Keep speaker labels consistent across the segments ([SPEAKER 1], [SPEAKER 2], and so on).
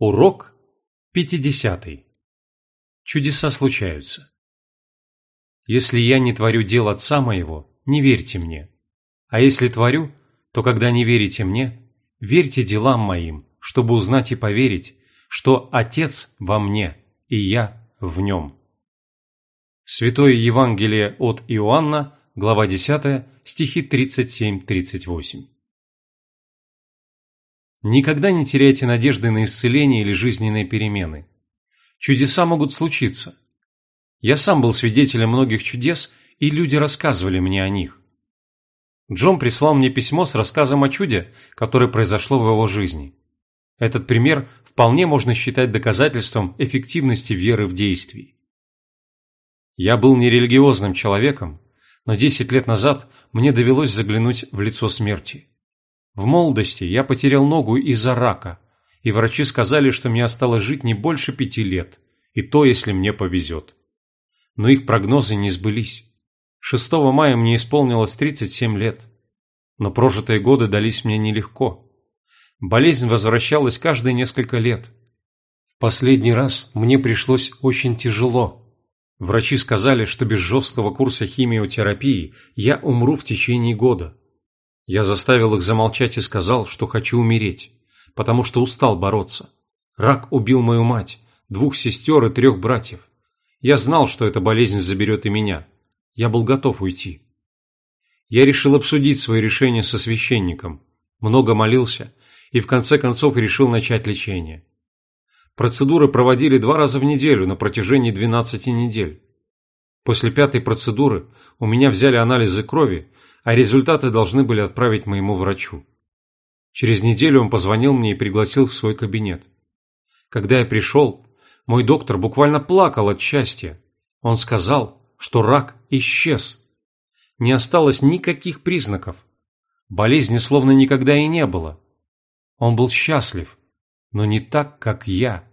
[SPEAKER 1] Урок 50. Чудеса случаются. Если я не творю дел Отца моего, не верьте мне. А если творю, то когда не верите мне, верьте делам моим, чтобы узнать и поверить, что Отец во мне, и я в нем. Святое Евангелие от Иоанна, глава 10, стихи 37-38. Никогда не теряйте надежды на исцеление или жизненные перемены. Чудеса могут случиться. Я сам был свидетелем многих чудес, и люди рассказывали мне о них. Джон прислал мне письмо с рассказом о чуде, которое произошло в его жизни. Этот пример вполне можно считать доказательством эффективности веры в действии. Я был нерелигиозным человеком, но 10 лет назад мне довелось заглянуть в лицо смерти. В молодости я потерял ногу из-за рака, и врачи сказали, что мне осталось жить не больше пяти лет, и то, если мне повезет. Но их прогнозы не сбылись. 6 мая мне исполнилось 37 лет. Но прожитые годы дались мне нелегко. Болезнь возвращалась каждые несколько лет. В последний раз мне пришлось очень тяжело. Врачи сказали, что без жесткого курса химиотерапии я умру в течение года. Я заставил их замолчать и сказал, что хочу умереть, потому что устал бороться. Рак убил мою мать, двух сестер и трех братьев. Я знал, что эта болезнь заберет и меня. Я был готов уйти. Я решил обсудить свое решение со священником, много молился и в конце концов решил начать лечение. Процедуры проводили два раза в неделю на протяжении 12 недель. После пятой процедуры у меня взяли анализы крови а результаты должны были отправить моему врачу. Через неделю он позвонил мне и пригласил в свой кабинет. Когда я пришел, мой доктор буквально плакал от счастья. Он сказал, что рак исчез. Не осталось никаких признаков. Болезни словно никогда и не было. Он был счастлив, но не так, как я.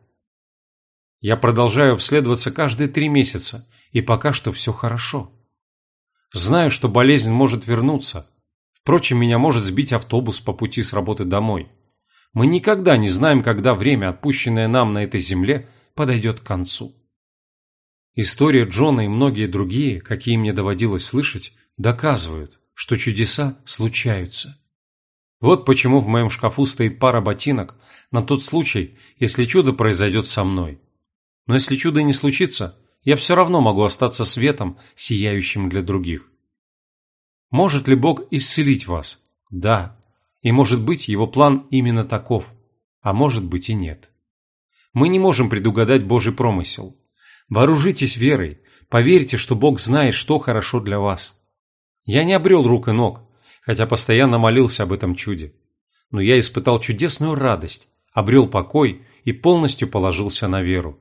[SPEAKER 1] Я продолжаю обследоваться каждые три месяца, и пока что все хорошо. Знаю, что болезнь может вернуться. Впрочем, меня может сбить автобус по пути с работы домой. Мы никогда не знаем, когда время, отпущенное нам на этой земле, подойдет к концу. История Джона и многие другие, какие мне доводилось слышать, доказывают, что чудеса случаются. Вот почему в моем шкафу стоит пара ботинок на тот случай, если чудо произойдет со мной. Но если чудо не случится, я все равно могу остаться светом, сияющим для других. Может ли Бог исцелить вас? Да. И может быть, его план именно таков, а может быть и нет. Мы не можем предугадать Божий промысел. Вооружитесь верой, поверьте, что Бог знает, что хорошо для вас. Я не обрел рук и ног, хотя постоянно молился об этом чуде. Но я испытал чудесную радость, обрел покой и полностью положился на веру.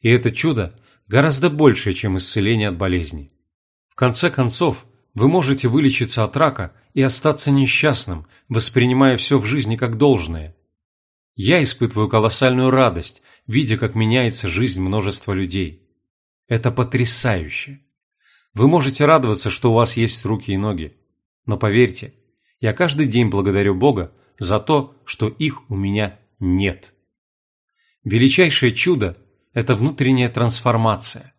[SPEAKER 1] И это чудо гораздо большее, чем исцеление от болезни. В конце концов, вы можете вылечиться от рака и остаться несчастным, воспринимая все в жизни как должное. Я испытываю колоссальную радость, видя, как меняется жизнь множества людей. Это потрясающе. Вы можете радоваться, что у вас есть руки и ноги. Но поверьте, я каждый день благодарю Бога за то, что их у меня нет. Величайшее чудо это внутренняя трансформация.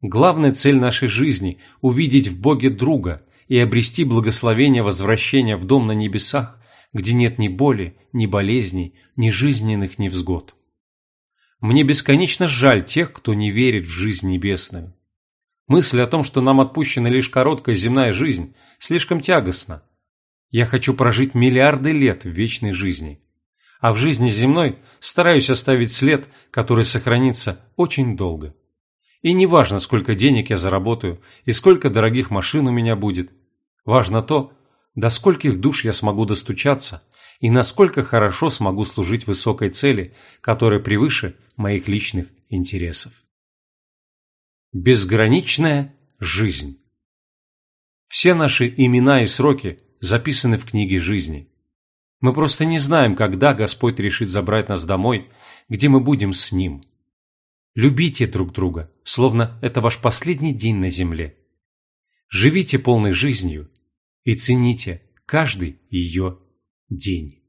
[SPEAKER 1] Главная цель нашей жизни – увидеть в Боге друга и обрести благословение возвращения в дом на небесах, где нет ни боли, ни болезней, ни жизненных невзгод. Мне бесконечно жаль тех, кто не верит в жизнь небесную. Мысль о том, что нам отпущена лишь короткая земная жизнь, слишком тягостна. Я хочу прожить миллиарды лет в вечной жизни а в жизни земной стараюсь оставить след, который сохранится очень долго. И не важно, сколько денег я заработаю и сколько дорогих машин у меня будет. Важно то, до скольких душ я смогу достучаться и насколько хорошо смогу служить высокой цели, которая превыше моих личных интересов. Безграничная жизнь. Все наши имена и сроки записаны в книге жизни. Мы просто не знаем, когда Господь решит забрать нас домой, где мы будем с Ним. Любите друг друга, словно это ваш последний день на земле. Живите полной жизнью и цените каждый ее день.